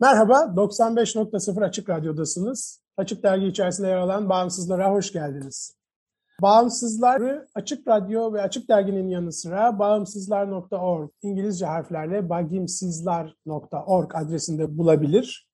Merhaba, 95.0 Açık Radyo'dasınız. Açık Dergi içerisinde yer alan Bağımsızlara hoş geldiniz. Bağımsızları Açık Radyo ve Açık Dergi'nin yanı sıra bağımsızlar.org, İngilizce harflerle bagimsizlar.org adresinde bulabilir.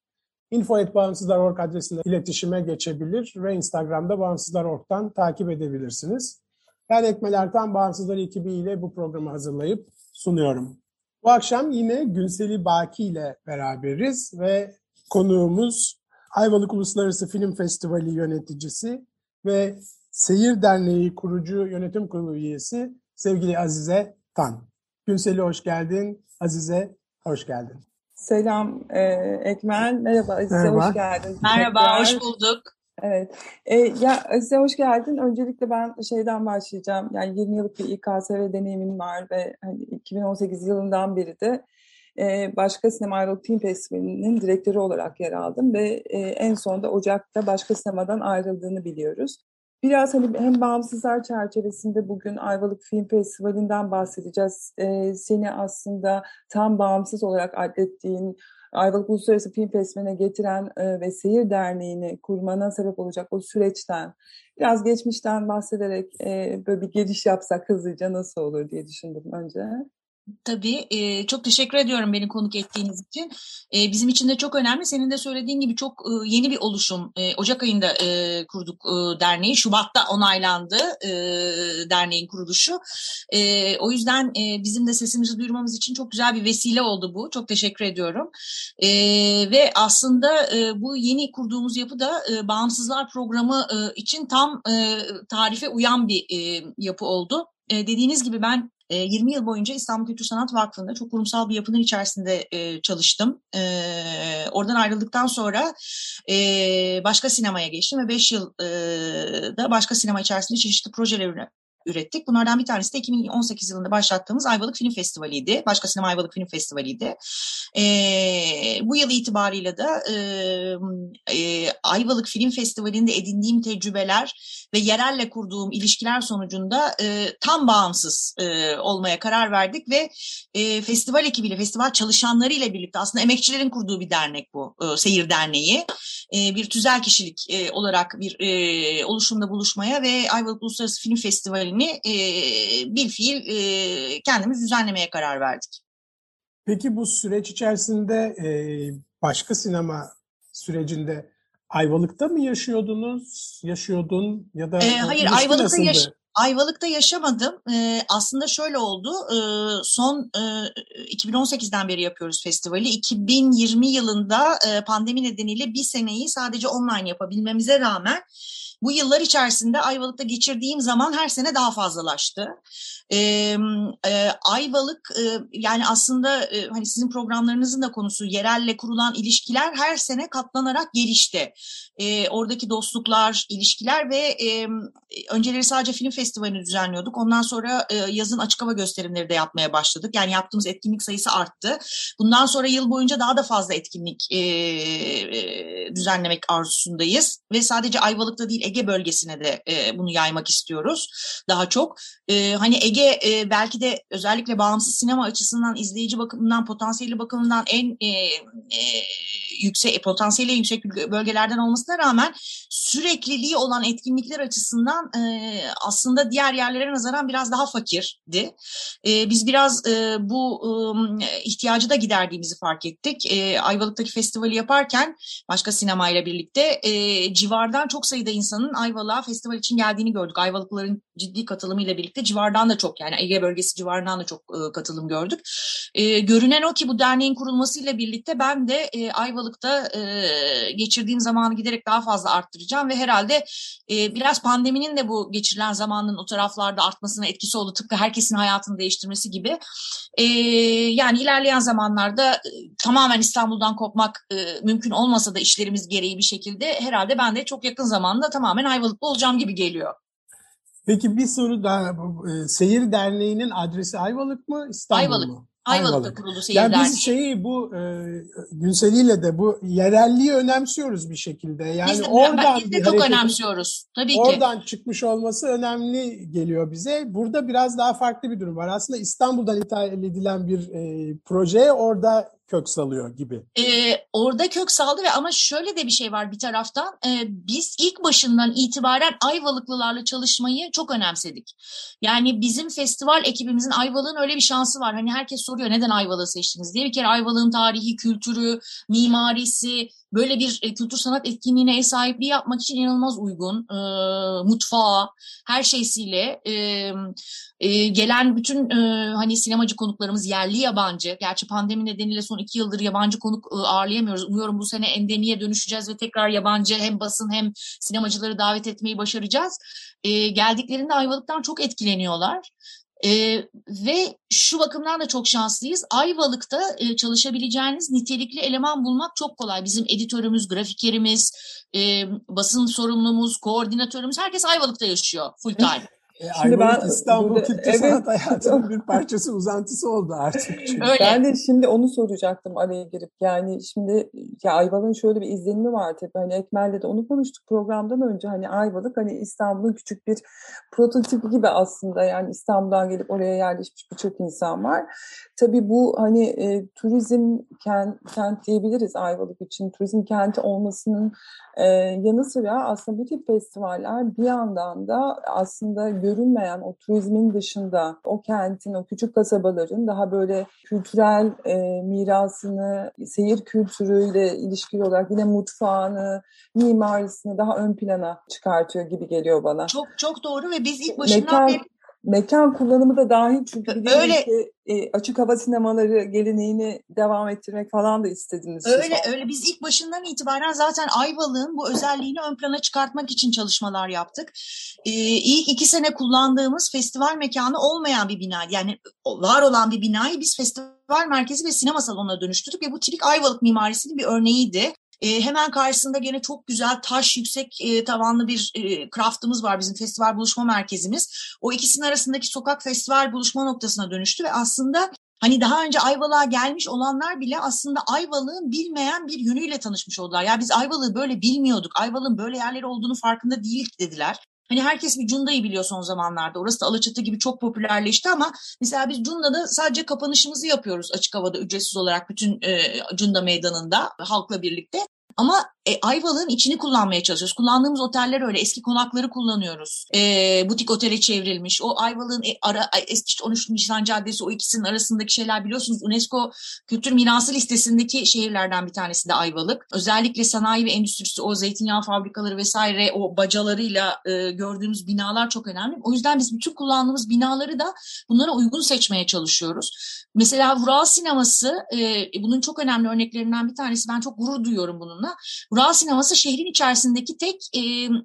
info.bağımsızlar.org adresinde iletişime geçebilir ve Instagram'da bağımsızlar.org'dan takip edebilirsiniz. Ben Ekmel Ertan, Bağımsızlar ekibiyle bu programı hazırlayıp sunuyorum. Bu akşam yine Günseli Baki ile beraberiz ve konuğumuz Ayvalık Uluslararası Film Festivali yöneticisi ve Seyir Derneği kurucu yönetim kurulu üyesi sevgili Azize Tan. Günseli hoş geldin, Azize hoş geldin. Selam e, Ekmel, merhaba Azize Merhaba. hoş geldin. Merhaba, Tekrar. hoş bulduk. Evet, e, ya Azize hoş geldin. Öncelikle ben şeyden başlayacağım. Yani 20 yıllık bir İKSV deneyimin var ve hani 2018 yılından beri de e, Başka Sinema Ayrılık Film Festivali'nin direktörü olarak yer aldım ve e, en sonunda Ocak'ta Başka Sinema'dan ayrıldığını biliyoruz. Biraz hani hem bağımsızlar çerçevesinde bugün Ayvalık Film Festivali'nden bahsedeceğiz. E, seni aslında tam bağımsız olarak adettiğin Ayvalık Uluslararası Film Festivali'ne getiren e, ve Seyir Derneği'ni kurmana sebep olacak o süreçten biraz geçmişten bahsederek e, böyle bir giriş yapsak hızlıca nasıl olur diye düşündüm önce. Tabii, e, çok teşekkür ediyorum beni konuk ettiğiniz için. E, bizim için de çok önemli. Senin de söylediğin gibi çok e, yeni bir oluşum. E, Ocak ayında e, kurduk e, derneği. Şubat'ta onaylandı e, derneğin kuruluşu. E, o yüzden e, bizim de sesimizi duyurmamız için çok güzel bir vesile oldu bu. Çok teşekkür ediyorum. E, ve aslında e, bu yeni kurduğumuz yapı da e, Bağımsızlar Programı e, için tam e, tarife uyan bir e, yapı oldu. E, dediğiniz gibi ben e, 20 yıl boyunca İstanbul Kültür Sanat Vakfı'nda çok kurumsal bir yapının içerisinde e, çalıştım. E, oradan ayrıldıktan sonra e, başka sinemaya geçtim ve 5 yıl e, da başka sinema içerisinde çeşitli projeler ürettik. Bunlardan bir tanesi de 2018 yılında başlattığımız Ayvalık Film Festivali'ydi. Başka Sinema Ayvalık Film Festivali'ydi. E, bu yıl itibariyle de e, e, Ayvalık Film Festivali'nde edindiğim tecrübeler ve yerelle kurduğum ilişkiler sonucunda e, tam bağımsız e, olmaya karar verdik ve e, festival ekibiyle, festival çalışanlarıyla birlikte aslında emekçilerin kurduğu bir dernek bu, e, Seyir Derneği. E, bir tüzel kişilik e, olarak bir e, oluşumda buluşmaya ve Ayvalık Uluslararası Film Festivali'ni e, bir fiil e, kendimiz düzenlemeye karar verdik. Peki bu süreç içerisinde e, başka sinema sürecinde Ayvalık'ta mı yaşıyordunuz, yaşıyordun ya da Ee, hayır, Ayvalık'ta yaş- Ayvalık'ta yaşamadım. Ee, aslında şöyle oldu. Ee, son e, 2018'den beri yapıyoruz festivali. 2020 yılında e, pandemi nedeniyle bir seneyi sadece online yapabilmemize rağmen bu yıllar içerisinde Ayvalık'ta geçirdiğim zaman her sene daha fazlalaştı. Ee, e, Ayvalık e, yani aslında e, hani sizin programlarınızın da konusu yerelle kurulan ilişkiler her sene katlanarak gelişti. E, oradaki dostluklar, ilişkiler ve e, önceleri sadece film festivalini düzenliyorduk. Ondan sonra e, yazın açık hava gösterimleri de yapmaya başladık. Yani yaptığımız etkinlik sayısı arttı. Bundan sonra yıl boyunca daha da fazla etkinlik e, e, düzenlemek arzusundayız. Ve sadece Ayvalık'ta değil Ege bölgesine de e, bunu yaymak istiyoruz daha çok. E, hani Ege e, belki de özellikle bağımsız sinema açısından, izleyici bakımından, potansiyeli bakımından en e, e, yüksek, potansiyeli yüksek bölgelerden olmasına rağmen sürekliliği olan etkinlikler açısından e, aslında aslında diğer yerlere nazaran biraz daha fakirdi. E, biz biraz e, bu e, ihtiyacı da giderdiğimizi fark ettik. E, Ayvalık'taki festivali yaparken başka sinemayla birlikte e, civardan çok sayıda insanın Ayvalık'a festival için geldiğini gördük. Ayvalıkların ciddi katılımıyla birlikte civardan da çok yani Ege bölgesi civarından da çok e, katılım gördük. E, görünen o ki bu derneğin kurulmasıyla birlikte ben de e, Ayvalık'ta e, geçirdiğim zamanı giderek daha fazla arttıracağım ve herhalde e, biraz pandeminin de bu geçirilen zamanın o taraflarda artmasına etkisi oldu. Tıpkı herkesin hayatını değiştirmesi gibi. E, yani ilerleyen zamanlarda e, tamamen İstanbul'dan kopmak e, mümkün olmasa da işlerimiz gereği bir şekilde herhalde ben de çok yakın zamanda tamamen Ayvalık'ta olacağım gibi geliyor. Peki bir soru daha. E, Seyir Derneği'nin adresi Ayvalık mı İstanbul Ayvalık. mu? Ayvalık'ta Ayvalık. kurulu Seyir Yani biz şeyi bu e, Günseli'yle de bu yerelliği önemsiyoruz bir şekilde. Yani biz de, oradan biz de çok hareketin- önemsiyoruz. Tabii ki. Oradan çıkmış olması önemli geliyor bize. Burada biraz daha farklı bir durum var. Aslında İstanbul'dan ithal edilen bir e, proje orada kök salıyor gibi. Ee, orada kök saldı ve ama şöyle de bir şey var bir taraftan. Ee, biz ilk başından itibaren Ayvalıklılarla çalışmayı çok önemsedik. Yani bizim festival ekibimizin Ayvalık'ın öyle bir şansı var. Hani herkes soruyor neden Ayvalık'ı seçtiniz diye. Bir kere Ayvalık'ın tarihi, kültürü, mimarisi, böyle bir e, kültür sanat etkinliğine ev sahipliği yapmak için inanılmaz uygun. E, mutfağı, her şeysiyle e, e, gelen bütün e, hani sinemacı konuklarımız yerli yabancı. Gerçi pandemi nedeniyle son iki yıldır yabancı konuk e, ağırlayamıyoruz. Umuyorum bu sene endemiye dönüşeceğiz ve tekrar yabancı hem basın hem sinemacıları davet etmeyi başaracağız. E, geldiklerinde Ayvalık'tan çok etkileniyorlar. Ee, ve şu bakımdan da çok şanslıyız. Ayvalık'ta e, çalışabileceğiniz nitelikli eleman bulmak çok kolay. Bizim editörümüz, grafikerimiz, e, basın sorumlumuz, koordinatörümüz herkes Ayvalık'ta yaşıyor full time. E, Şimdi Ayvalık ben İstanbul burada- kültür evet. sanat hayatının bir parçası, uzantısı oldu artık. Çünkü. Öyle. Ben de şimdi onu soracaktım araya girip. Yani şimdi ya Ayvalık'ın şöyle bir izlenimi var tabii. Hani Ekmel'le de onu konuştuk programdan önce. Hani Ayvalık hani İstanbul'un küçük bir prototipi gibi aslında. Yani İstanbul'dan gelip oraya yerleşmiş birçok insan var. Tabii bu hani e, turizm kent, kent diyebiliriz Ayvalık için. Turizm kenti olmasının e, yanı sıra aslında bu tip festivaller bir yandan da aslında görünmeyen o turizmin dışında o kentin, o küçük kasabaların daha böyle kültürel e, mirasını, seyir kültürüyle ilişkili olarak yine mutfağını, mimarisini daha ön plana çıkartıyor gibi geliyor bana. Çok çok doğru ve biz ilk başından Mekan, beri mekan kullanımı da dahil çünkü Öyle. ki e, açık hava sinemaları geleneğini devam ettirmek falan da istediniz. siz. Öyle öyle biz ilk başından itibaren zaten Ayvalık'ın bu özelliğini ön plana çıkartmak için çalışmalar yaptık. Ee, ilk iki sene kullandığımız festival mekanı olmayan bir bina yani var olan bir binayı biz festival merkezi ve sinema salonuna dönüştürdük ve bu tipik Ayvalık mimarisinin bir örneğiydi. Ee, hemen karşısında gene çok güzel taş yüksek e, tavanlı bir e, var bizim festival buluşma merkezimiz. O ikisinin arasındaki sokak festival buluşma noktasına dönüştü ve aslında Hani daha önce Ayvalık'a gelmiş olanlar bile aslında Ayvalık'ın bilmeyen bir yönüyle tanışmış oldular. Ya biz Ayvalık'ı böyle bilmiyorduk. Ayvalık'ın böyle yerleri olduğunu farkında değildik dediler. Hani herkes bir Cunda'yı biliyor son zamanlarda. Orası da Alaçatı gibi çok popülerleşti ama mesela biz Cunda'da sadece kapanışımızı yapıyoruz açık havada ücretsiz olarak bütün e, Cunda meydanında halkla birlikte. Ama e, Ayvalık'ın içini kullanmaya çalışıyoruz. Kullandığımız oteller öyle. Eski konakları kullanıyoruz. E, butik otele çevrilmiş. O Ayvalık'ın e, ara, işte 13 Nisan Caddesi o ikisinin arasındaki şeyler biliyorsunuz. UNESCO Kültür Mirası listesindeki şehirlerden bir tanesi de Ayvalık. Özellikle sanayi ve endüstrisi, o zeytinyağı fabrikaları vesaire o bacalarıyla e, gördüğümüz binalar çok önemli. O yüzden biz bütün kullandığımız binaları da bunlara uygun seçmeye çalışıyoruz. Mesela Vural Sineması e, bunun çok önemli örneklerinden bir tanesi. Ben çok gurur duyuyorum bununla. Vural Sineması şehrin içerisindeki tek e,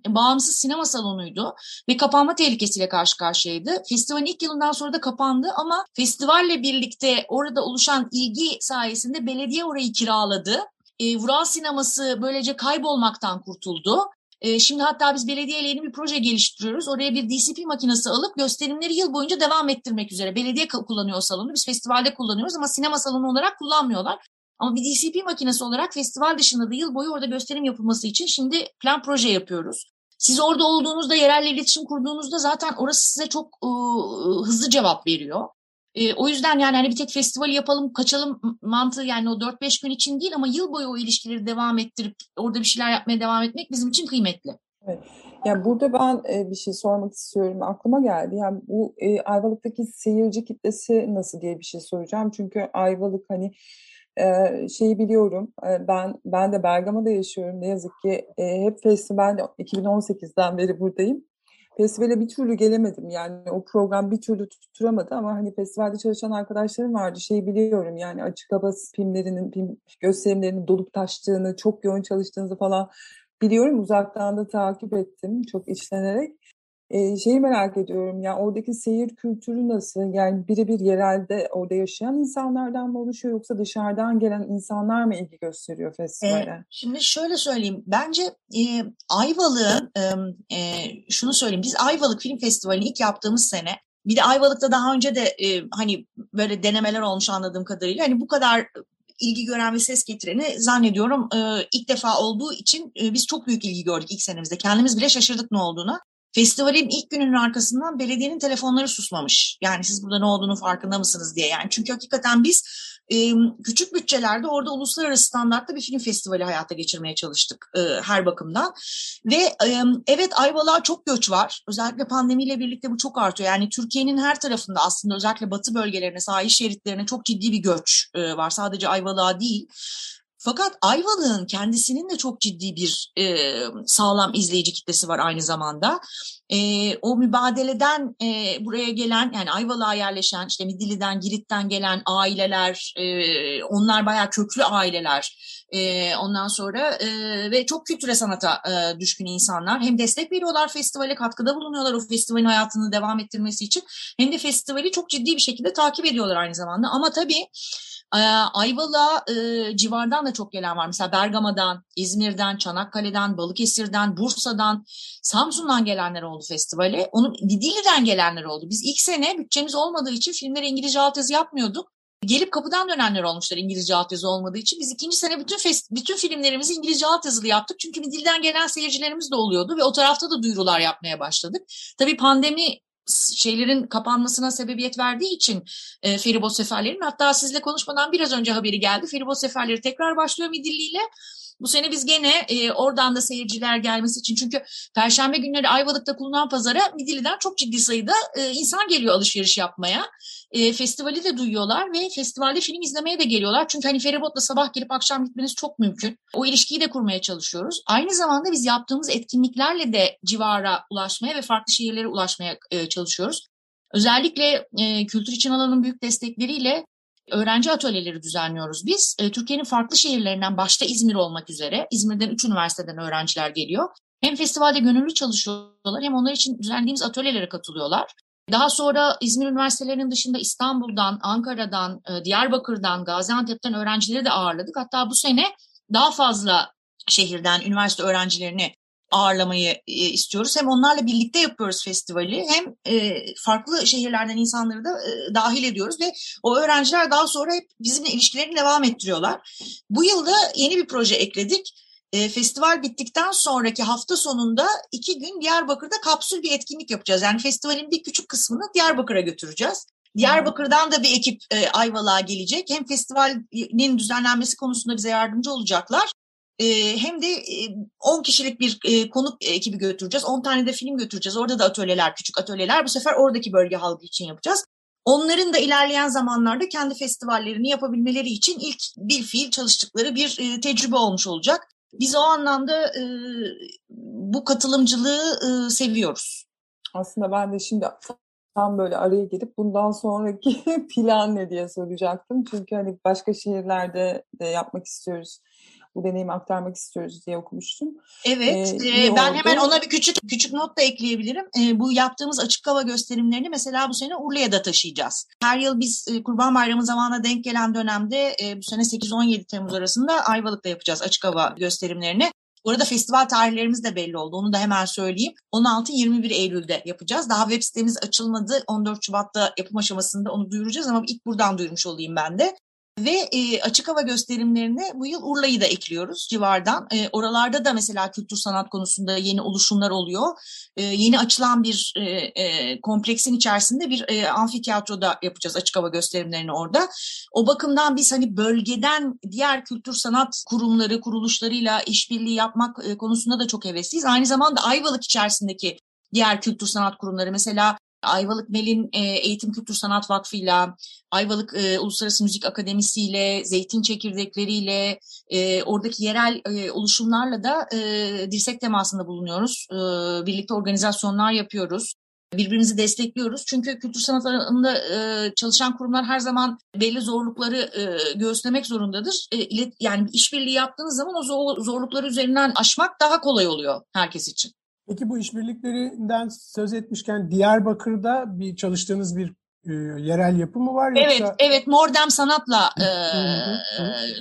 bağımsız sinema salonuydu ve kapanma tehlikesiyle karşı karşıyaydı. Festivalin ilk yılından sonra da kapandı ama festivalle birlikte orada oluşan ilgi sayesinde belediye orayı kiraladı. E, Vural Sineması böylece kaybolmaktan kurtuldu. Şimdi hatta biz belediyeyle yeni bir proje geliştiriyoruz. Oraya bir DCP makinesi alıp gösterimleri yıl boyunca devam ettirmek üzere. Belediye kullanıyor salonu. Biz festivalde kullanıyoruz ama sinema salonu olarak kullanmıyorlar. Ama bir DCP makinesi olarak festival dışında da yıl boyu orada gösterim yapılması için şimdi plan proje yapıyoruz. Siz orada olduğunuzda, yerelle iletişim kurduğunuzda zaten orası size çok ıı, hızlı cevap veriyor. E, o yüzden yani hani bir tek festivali yapalım, kaçalım mantığı yani o 4-5 gün için değil ama yıl boyu o ilişkileri devam ettirip orada bir şeyler yapmaya devam etmek bizim için kıymetli. Evet. Yani burada ben e, bir şey sormak istiyorum. Aklıma geldi. Yani bu e, Ayvalık'taki seyirci kitlesi nasıl diye bir şey soracağım. Çünkü Ayvalık hani e, şeyi biliyorum. Ben ben de Bergama'da yaşıyorum. Ne yazık ki hep festival 2018'den beri buradayım. Festivale bir türlü gelemedim. Yani o program bir türlü tutturamadı ama hani festivalde çalışan arkadaşlarım vardı. Şey biliyorum yani açık hava filmlerinin, film gösterimlerinin dolup taştığını, çok yoğun çalıştığınızı falan biliyorum. Uzaktan da takip ettim çok içlenerek. Ee, şeyi merak ediyorum ya oradaki seyir kültürü nasıl? Yani birebir yerelde orada yaşayan insanlardan mı oluşuyor yoksa dışarıdan gelen insanlar mı ilgi gösteriyor festivale? Ee, şimdi şöyle söyleyeyim. Bence e, Ayvalık'ın e, şunu söyleyeyim. Biz Ayvalık Film Festivali'ni ilk yaptığımız sene bir de Ayvalık'ta daha önce de e, hani böyle denemeler olmuş anladığım kadarıyla. Hani bu kadar ilgi gören ve ses getireni zannediyorum e, ilk defa olduğu için e, biz çok büyük ilgi gördük ilk senemizde. Kendimiz bile şaşırdık ne olduğuna. Festivalin ilk gününün arkasından belediyenin telefonları susmamış. Yani siz burada ne olduğunu farkında mısınız diye. Yani çünkü hakikaten biz e, küçük bütçelerde orada uluslararası standartta bir film festivali hayata geçirmeye çalıştık e, her bakımdan. Ve e, evet Ayvalık'a çok göç var. Özellikle pandemiyle birlikte bu çok artıyor. Yani Türkiye'nin her tarafında aslında özellikle batı bölgelerine, sahil şeritlerine çok ciddi bir göç e, var. Sadece Ayvalık'a değil. Fakat Ayvalık'ın kendisinin de çok ciddi bir e, sağlam izleyici kitlesi var aynı zamanda. E, o mübadeleden e, buraya gelen yani Ayvalık'a yerleşen işte Midilli'den, Girit'ten gelen aileler, e, onlar bayağı köklü aileler. E, ondan sonra e, ve çok kültüre sanata e, düşkün insanlar hem destek veriyorlar festivale katkıda bulunuyorlar o festivalin hayatını devam ettirmesi için hem de festivali çok ciddi bir şekilde takip ediyorlar aynı zamanda ama tabii Ayvalık'a e, civardan da çok gelen var. Mesela Bergama'dan, İzmir'den, Çanakkale'den, Balıkesir'den, Bursa'dan, Samsun'dan gelenler oldu festivale. Onun Didili'den gelenler oldu. Biz ilk sene bütçemiz olmadığı için filmlere İngilizce altyazı yapmıyorduk. Gelip kapıdan dönenler olmuşlar İngilizce altyazı olmadığı için. Biz ikinci sene bütün fest, bütün filmlerimizi İngilizce altyazılı yaptık. Çünkü bir dilden gelen seyircilerimiz de oluyordu ve o tarafta da duyurular yapmaya başladık. Tabii pandemi şeylerin kapanmasına sebebiyet verdiği için e, feribot seferlerin hatta sizle konuşmadan biraz önce haberi geldi. Feribot seferleri tekrar başlıyor Midilli ile. Bu sene biz gene e, oradan da seyirciler gelmesi için çünkü Perşembe günleri Ayvalık'ta kurulan pazara Midilli'den çok ciddi sayıda e, insan geliyor alışveriş yapmaya. E, festivali de duyuyorlar ve festivalde film izlemeye de geliyorlar. Çünkü hani feribotla sabah gelip akşam gitmeniz çok mümkün. O ilişkiyi de kurmaya çalışıyoruz. Aynı zamanda biz yaptığımız etkinliklerle de civara ulaşmaya ve farklı şehirlere ulaşmaya e, çalışıyoruz. Özellikle e, Kültür için alanın büyük destekleriyle öğrenci atölyeleri düzenliyoruz biz. E, Türkiye'nin farklı şehirlerinden başta İzmir olmak üzere İzmir'den üç üniversiteden öğrenciler geliyor. Hem festivalde gönüllü çalışıyorlar hem onlar için düzenlediğimiz atölyelere katılıyorlar. Daha sonra İzmir üniversitelerinin dışında İstanbul'dan, Ankara'dan, e, Diyarbakır'dan, Gaziantep'ten öğrencileri de ağırladık. Hatta bu sene daha fazla şehirden üniversite öğrencilerini ağırlamayı e, istiyoruz. Hem onlarla birlikte yapıyoruz festivali hem e, farklı şehirlerden insanları da dahil ediyoruz ve o öğrenciler daha sonra hep bizimle ilişkilerini devam ettiriyorlar. Bu yılda yeni bir proje ekledik. E, festival bittikten sonraki hafta sonunda iki gün Diyarbakır'da kapsül bir etkinlik yapacağız. Yani festivalin bir küçük kısmını Diyarbakır'a götüreceğiz. Diyarbakır'dan da bir ekip e, Ayvalık'a gelecek. Hem festivalin düzenlenmesi konusunda bize yardımcı olacaklar e, hem de e, 10 kişilik bir e, konuk ekibi götüreceğiz. 10 tane de film götüreceğiz. Orada da atölyeler, küçük atölyeler. Bu sefer oradaki bölge halkı için yapacağız. Onların da ilerleyen zamanlarda kendi festivallerini yapabilmeleri için ilk bir fiil çalıştıkları bir e, tecrübe olmuş olacak. Biz o anlamda e, bu katılımcılığı e, seviyoruz. Aslında ben de şimdi tam böyle araya girip bundan sonraki plan ne diye soracaktım. Çünkü hani başka şehirlerde de yapmak istiyoruz bu deneyimi aktarmak istiyoruz diye okumuştum. Evet, ee, ben oldu. hemen ona bir küçük küçük not da ekleyebilirim. E, bu yaptığımız açık hava gösterimlerini mesela bu sene Urla'ya da taşıyacağız. Her yıl biz e, Kurban Bayramı zamanına denk gelen dönemde e, bu sene 8-17 Temmuz arasında Ayvalık'ta yapacağız açık hava gösterimlerini. Bu arada festival tarihlerimiz de belli oldu. Onu da hemen söyleyeyim. 16-21 Eylül'de yapacağız. Daha web sitemiz açılmadı. 14 Şubat'ta yapım aşamasında onu duyuracağız ama ilk buradan duyurmuş olayım ben de. Ve e, açık hava gösterimlerine bu yıl Urla'yı da ekliyoruz civardan. E, oralarda da mesela kültür sanat konusunda yeni oluşumlar oluyor. E, yeni açılan bir e, e, kompleksin içerisinde bir e, amfiteyatroda yapacağız açık hava gösterimlerini orada. O bakımdan biz hani bölgeden diğer kültür sanat kurumları, kuruluşlarıyla işbirliği yapmak e, konusunda da çok hevesliyiz. Aynı zamanda Ayvalık içerisindeki diğer kültür sanat kurumları mesela Ayvalık Melin e, Eğitim Kültür Sanat Vakfı'yla, Ayvalık e, Uluslararası Müzik Akademisi ile, Zeytin Çekirdekleri'yle, e, oradaki yerel e, oluşumlarla da e, dirsek temasında bulunuyoruz. Birlikte organizasyonlar yapıyoruz. Birbirimizi destekliyoruz. Çünkü kültür sanat alanında e, çalışan kurumlar her zaman belli zorlukları e, göğüslemek zorundadır. E, ilet, yani işbirliği yaptığınız zaman o zorlukları üzerinden aşmak daha kolay oluyor herkes için. Peki bu işbirliklerinden söz etmişken Diyarbakır'da bir çalıştığınız bir e, yerel yapı mı var? Yoksa... Evet, evet Mordem Sanat'la e,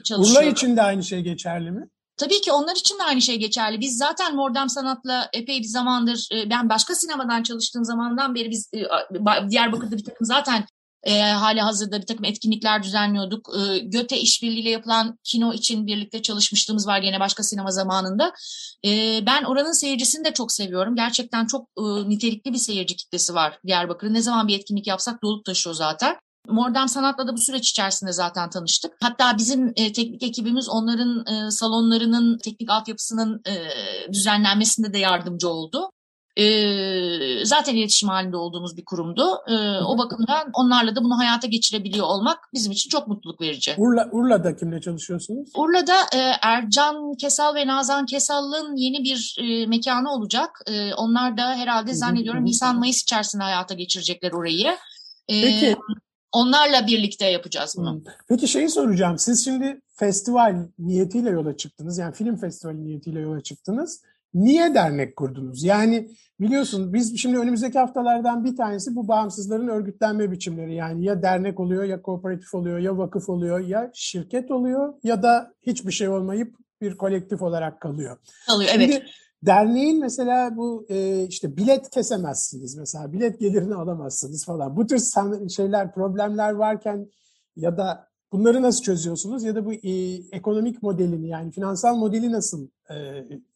çalışıyorum. Urla için de aynı şey geçerli mi? Tabii ki onlar için de aynı şey geçerli. Biz zaten Mordem Sanat'la epey bir zamandır, ben başka sinemadan çalıştığım zamandan beri biz Diyarbakır'da bir takım zaten e, hali hazırda bir takım etkinlikler düzenliyorduk. E, Göte işbirliğiyle yapılan kino için birlikte çalışmışlığımız var gene başka sinema zamanında. E, ben oranın seyircisini de çok seviyorum. Gerçekten çok e, nitelikli bir seyirci kitlesi var Diyarbakır'ın. Ne zaman bir etkinlik yapsak dolup taşıyor zaten. Mordem Sanat'la da bu süreç içerisinde zaten tanıştık. Hatta bizim e, teknik ekibimiz onların e, salonlarının teknik altyapısının e, düzenlenmesinde de yardımcı oldu. E, zaten iletişim halinde olduğumuz bir kurumdu. E, o bakımdan onlarla da bunu hayata geçirebiliyor olmak bizim için çok mutluluk verici. Urla, Urla'da kimle çalışıyorsunuz? Urla'da e, Ercan Kesal ve Nazan Kesal'ın yeni bir e, mekanı olacak. E, onlar da herhalde zannediyorum Nisan-Mayıs içerisinde hayata geçirecekler orayı. E, Peki. Onlarla birlikte yapacağız bunu. Peki şeyi soracağım. Siz şimdi festival niyetiyle yola çıktınız. Yani film festivali niyetiyle yola çıktınız. Niye dernek kurdunuz? Yani biliyorsun biz şimdi önümüzdeki haftalardan bir tanesi bu bağımsızların örgütlenme biçimleri. Yani ya dernek oluyor ya kooperatif oluyor ya vakıf oluyor ya şirket oluyor ya da hiçbir şey olmayıp bir kolektif olarak kalıyor. Kalıyor evet. Şimdi, Derneğin mesela bu e, işte bilet kesemezsiniz mesela bilet gelirini alamazsınız falan. Bu tür şeyler problemler varken ya da Bunları nasıl çözüyorsunuz ya da bu e, ekonomik modelini yani finansal modeli nasıl e,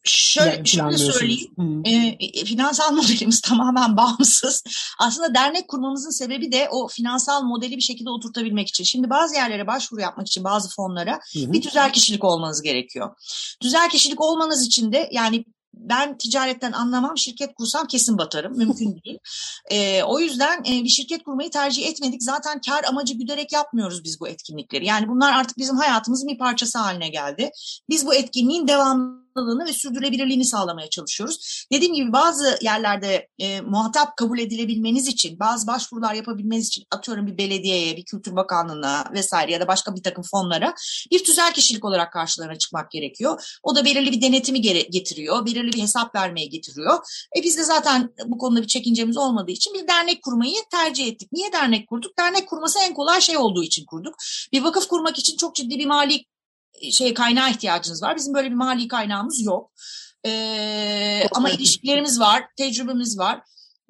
Şöyle, şöyle söyleyeyim. E, finansal modelimiz tamamen bağımsız. Aslında dernek kurmamızın sebebi de o finansal modeli bir şekilde oturtabilmek için. Şimdi bazı yerlere başvuru yapmak için bazı fonlara hı hı. bir tüzel kişilik olmanız gerekiyor. Tüzel kişilik olmanız için de yani ben ticaretten anlamam, şirket kursam kesin batarım. Mümkün değil. E, o yüzden e, bir şirket kurmayı tercih etmedik. Zaten kar amacı güderek yapmıyoruz biz bu etkinlikleri. Yani bunlar artık bizim hayatımızın bir parçası haline geldi. Biz bu etkinliğin devamlı devamlılığını ve sürdürülebilirliğini sağlamaya çalışıyoruz. Dediğim gibi bazı yerlerde e, muhatap kabul edilebilmeniz için, bazı başvurular yapabilmeniz için atıyorum bir belediyeye, bir kültür bakanlığına vesaire ya da başka bir takım fonlara bir tüzel kişilik olarak karşılarına çıkmak gerekiyor. O da belirli bir denetimi getiriyor, belirli bir hesap vermeye getiriyor. E biz de zaten bu konuda bir çekincemiz olmadığı için bir dernek kurmayı tercih ettik. Niye dernek kurduk? Dernek kurması en kolay şey olduğu için kurduk. Bir vakıf kurmak için çok ciddi bir mali şey kaynağa ihtiyacınız var. Bizim böyle bir mali kaynağımız yok. Ee, ama ilişkilerimiz var, tecrübemiz var.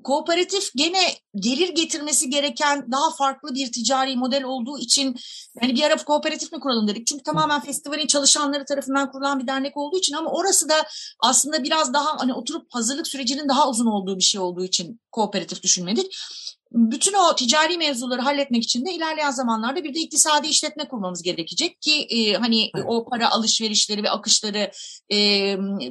Kooperatif gene gelir getirmesi gereken daha farklı bir ticari model olduğu için yani bir ara kooperatif mi kuralım dedik. Çünkü tamamen festivalin çalışanları tarafından kurulan bir dernek olduğu için ama orası da aslında biraz daha hani oturup hazırlık sürecinin daha uzun olduğu bir şey olduğu için kooperatif düşünmedik bütün o ticari mevzuları halletmek için de ilerleyen zamanlarda bir de iktisadi işletme kurmamız gerekecek ki e, hani evet. o para alışverişleri ve akışları e,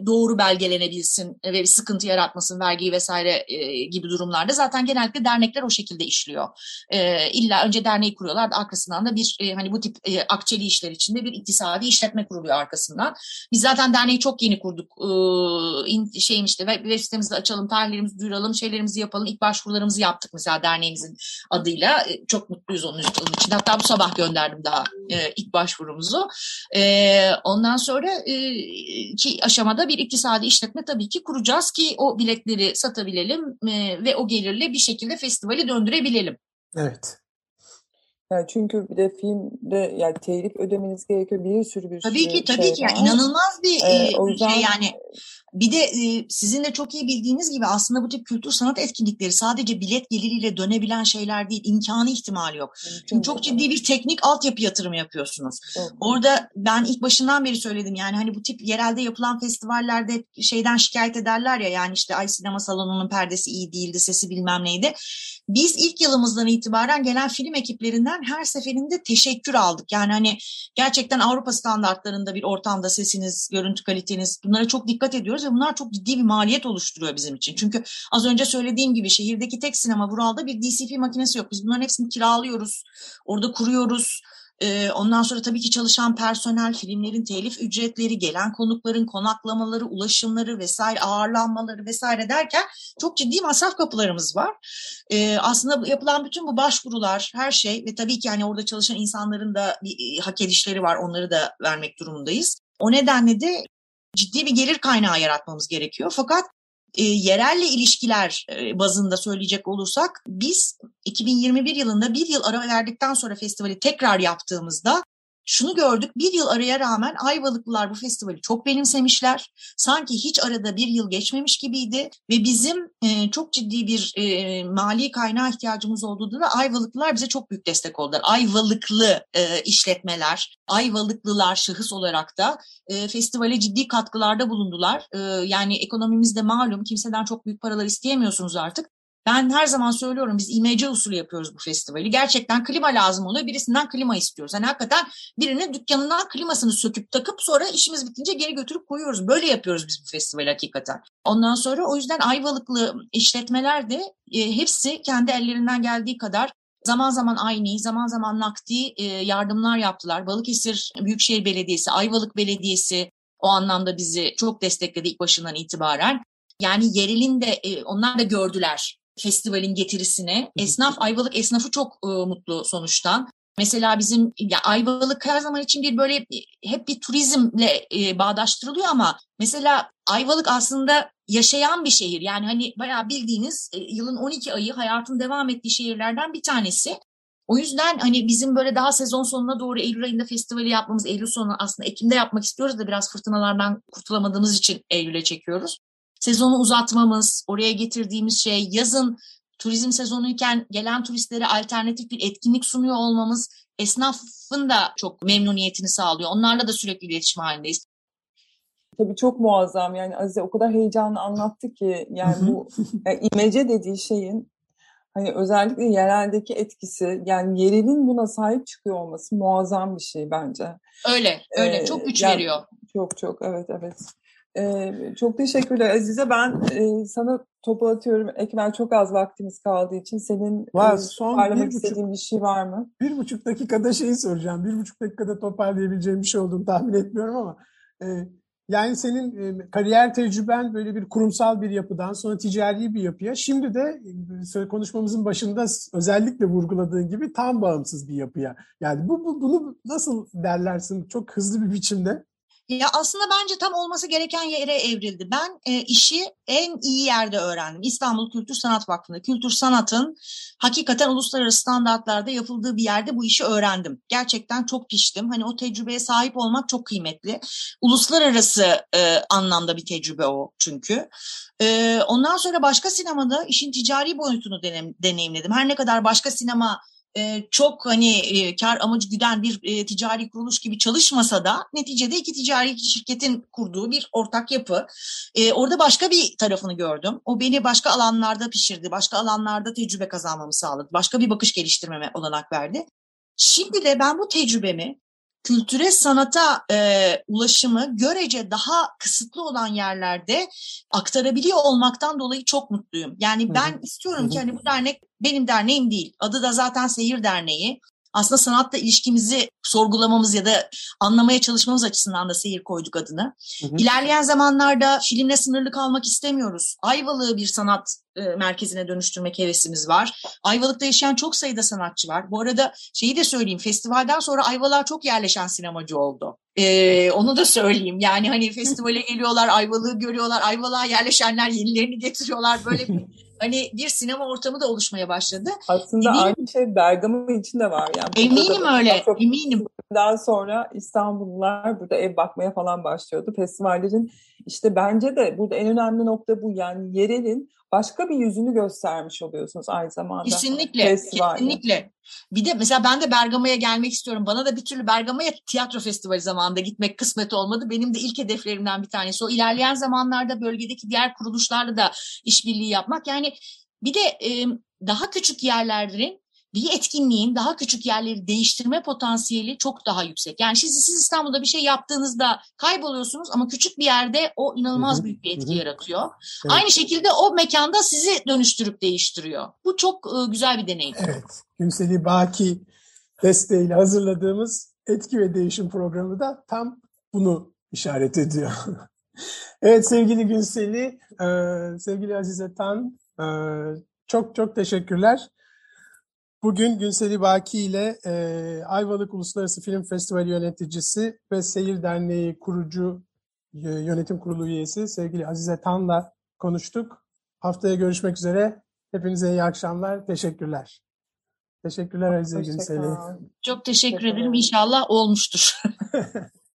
doğru belgelenebilsin ve bir sıkıntı yaratmasın vergi vesaire e, gibi durumlarda zaten genellikle dernekler o şekilde işliyor. E, illa önce derneği kuruyorlar arkasından da bir e, hani bu tip e, akçeli işler içinde bir iktisadi işletme kuruluyor arkasından. Biz zaten derneği çok yeni kurduk. E, in, şeyim işte web sitemizi açalım, tarihlerimizi duyuralım, şeylerimizi yapalım. İlk başvurularımızı yaptık mesela derneğimizin adıyla. E, çok mutluyuz onun, onun için. Hatta bu sabah gönderdim daha e, ilk başvurumuzu. E, ondan sonra ki aşamada bir iktisadi işletme tabii ki kuracağız ki o biletleri satabilelim ve o gelirle bir şekilde festivali döndürebilelim. Evet. Yani çünkü bir de filmde yani telif ödemeniz gerekiyor bir sürü bir Tabii ki tabii şey ki yani var. inanılmaz bir Ee, e, o yüzden- şey yani bir de e, sizin de çok iyi bildiğiniz gibi aslında bu tip kültür sanat etkinlikleri sadece bilet geliriyle dönebilen şeyler değil imkanı ihtimali yok. Çünkü çok ciddi bir teknik altyapı yatırımı yapıyorsunuz. Çok. Orada ben ilk başından beri söyledim yani hani bu tip yerelde yapılan festivallerde şeyden şikayet ederler ya yani işte ay sinema salonunun perdesi iyi değildi, sesi bilmem neydi. Biz ilk yılımızdan itibaren gelen film ekiplerinden her seferinde teşekkür aldık. Yani hani gerçekten Avrupa standartlarında bir ortamda sesiniz, görüntü kaliteniz bunlara çok dikkat ediyoruz ve bunlar çok ciddi bir maliyet oluşturuyor bizim için. Çünkü az önce söylediğim gibi şehirdeki tek sinema Vural'da bir DCP makinesi yok. Biz bunların hepsini kiralıyoruz, orada kuruyoruz. Ee, ondan sonra tabii ki çalışan personel, filmlerin telif ücretleri, gelen konukların konaklamaları, ulaşımları vesaire, ağırlanmaları vesaire derken çok ciddi masraf kapılarımız var. Ee, aslında yapılan bütün bu başvurular, her şey ve tabii ki hani orada çalışan insanların da bir e, hak edişleri var, onları da vermek durumundayız. O nedenle de ciddi bir gelir kaynağı yaratmamız gerekiyor. Fakat e, yerelle ilişkiler e, bazında söyleyecek olursak biz 2021 yılında bir yıl ara verdikten sonra festivali tekrar yaptığımızda şunu gördük bir yıl araya rağmen Ayvalıklılar bu festivali çok benimsemişler. Sanki hiç arada bir yıl geçmemiş gibiydi ve bizim e, çok ciddi bir e, mali kaynağı ihtiyacımız olduğunda da Ayvalıklılar bize çok büyük destek oldular. Ayvalıklı e, işletmeler, Ayvalıklılar şahıs olarak da e, festivale ciddi katkılarda bulundular. E, yani ekonomimiz de malum kimseden çok büyük paralar isteyemiyorsunuz artık. Ben her zaman söylüyorum biz imece usulü yapıyoruz bu festivali. Gerçekten klima lazım oluyor. Birisinden klima istiyoruz. Yani hakikaten birinin dükkanından klimasını söküp takıp sonra işimiz bitince geri götürüp koyuyoruz. Böyle yapıyoruz biz bu festivali hakikaten. Ondan sonra o yüzden Ayvalıklı işletmeler de e, hepsi kendi ellerinden geldiği kadar Zaman zaman aynı, zaman zaman nakdi e, yardımlar yaptılar. Balıkesir Büyükşehir Belediyesi, Ayvalık Belediyesi o anlamda bizi çok destekledi ilk başından itibaren. Yani yerelin de e, onlar da gördüler festivalin getirisini. Esnaf, Ayvalık esnafı çok e, mutlu sonuçtan. Mesela bizim ya Ayvalık her zaman için bir böyle hep bir turizmle e, bağdaştırılıyor ama mesela Ayvalık aslında yaşayan bir şehir. Yani hani bayağı bildiğiniz e, yılın 12 ayı hayatın devam ettiği şehirlerden bir tanesi. O yüzden hani bizim böyle daha sezon sonuna doğru Eylül ayında festivali yapmamız, Eylül sonu aslında Ekim'de yapmak istiyoruz da biraz fırtınalardan kurtulamadığımız için Eylül'e çekiyoruz. Sezonu uzatmamız, oraya getirdiğimiz şey, yazın turizm sezonuyken gelen turistlere alternatif bir etkinlik sunuyor olmamız esnafın da çok memnuniyetini sağlıyor. Onlarla da sürekli iletişim halindeyiz. Tabii çok muazzam yani Azize o kadar heyecanlı anlattı ki yani bu yani imece dediği şeyin hani özellikle yereldeki etkisi yani yerelin buna sahip çıkıyor olması muazzam bir şey bence. Öyle, öyle. Ee, çok güç yani- veriyor. Çok çok evet evet. Ee, çok teşekkürler Azize. Ben e, sana topu atıyorum. Ekmel çok az vaktimiz kaldığı için senin Var, e, son toparlamak bir buçuk- istediğin bir şey var mı? Bir buçuk dakikada şeyi soracağım. Bir buçuk dakikada toparlayabileceğim bir şey olduğunu tahmin etmiyorum ama e, yani senin e, kariyer tecrüben böyle bir kurumsal bir yapıdan sonra ticari bir yapıya şimdi de e, konuşmamızın başında özellikle vurguladığın gibi tam bağımsız bir yapıya. Yani bu, bu bunu nasıl derlersin çok hızlı bir biçimde? Ya aslında bence tam olması gereken yere evrildi. Ben e, işi en iyi yerde öğrendim. İstanbul Kültür Sanat Vakfı'nda. Kültür sanatın hakikaten uluslararası standartlarda yapıldığı bir yerde bu işi öğrendim. Gerçekten çok piştim. Hani o tecrübeye sahip olmak çok kıymetli. Uluslararası e, anlamda bir tecrübe o çünkü. E, ondan sonra başka sinemada işin ticari boyutunu denem, deneyimledim. Her ne kadar başka sinema e, çok hani e, kar amacı güden bir e, ticari kuruluş gibi çalışmasa da neticede iki ticari şirketin kurduğu bir ortak yapı. Orada başka bir tarafını gördüm. O beni başka alanlarda pişirdi, başka alanlarda tecrübe kazanmamı sağladı, başka bir bakış geliştirmeme olanak verdi. Şimdi de ben bu tecrübemi kültüre sanata e, ulaşımı görece daha kısıtlı olan yerlerde aktarabiliyor olmaktan dolayı çok mutluyum. Yani ben istiyorum ki hani bu dernek benim derneğim değil. Adı da zaten Seyir Derneği. Aslında sanatla ilişkimizi sorgulamamız ya da anlamaya çalışmamız açısından da seyir koyduk adını. Hı hı. İlerleyen zamanlarda filmle sınırlı kalmak istemiyoruz. Ayvalık'ı bir sanat e, merkezine dönüştürmek hevesimiz var. Ayvalık'ta yaşayan çok sayıda sanatçı var. Bu arada şeyi de söyleyeyim, festivalden sonra Ayvalık'a çok yerleşen sinemacı oldu. Ee, onu da söyleyeyim. Yani hani festivale geliyorlar, Ayvalık'ı görüyorlar, Ayvalık'a yerleşenler yenilerini getiriyorlar. Böyle bir hani bir sinema ortamı da oluşmaya başladı. Aslında Eminim. aynı şey Bergama için de var. Yani Eminim öyle, çok- eminim. Daha sonra İstanbullular burada ev bakmaya falan başlıyordu. Festivallerin işte bence de burada en önemli nokta bu. Yani yerelin başka bir yüzünü göstermiş oluyorsunuz aynı zamanda. Kesinlikle, Festivalde. kesinlikle. Bir de mesela ben de Bergama'ya gelmek istiyorum. Bana da bir türlü Bergama'ya tiyatro festivali zamanında gitmek kısmet olmadı. Benim de ilk hedeflerimden bir tanesi. O ilerleyen zamanlarda bölgedeki diğer kuruluşlarla da işbirliği yapmak. Yani bir de e, daha küçük yerlerin bir etkinliğin daha küçük yerleri değiştirme potansiyeli çok daha yüksek. Yani siz, siz İstanbul'da bir şey yaptığınızda kayboluyorsunuz ama küçük bir yerde o inanılmaz Hı hı, büyük bir etki hı yaratıyor. Evet. Aynı şekilde o mekanda sizi dönüştürüp değiştiriyor. Bu çok e, güzel bir deneyim. Evet, Günseli Baki desteğiyle hazırladığımız etki ve değişim programı da tam bunu işaret ediyor. evet sevgili Günseli, e, sevgili Azize Tan, e, çok çok teşekkürler. Bugün Günseli Baki ile e, Ayvalık Uluslararası Film Festivali yöneticisi ve Seyir Derneği kurucu e, yönetim kurulu üyesi sevgili Azize Tan'la konuştuk. Haftaya görüşmek üzere. Hepinize iyi akşamlar. Teşekkürler. Teşekkürler Azize Günseli. Çok teşekkür Teşekkür ederim. ederim. İnşallah olmuştur.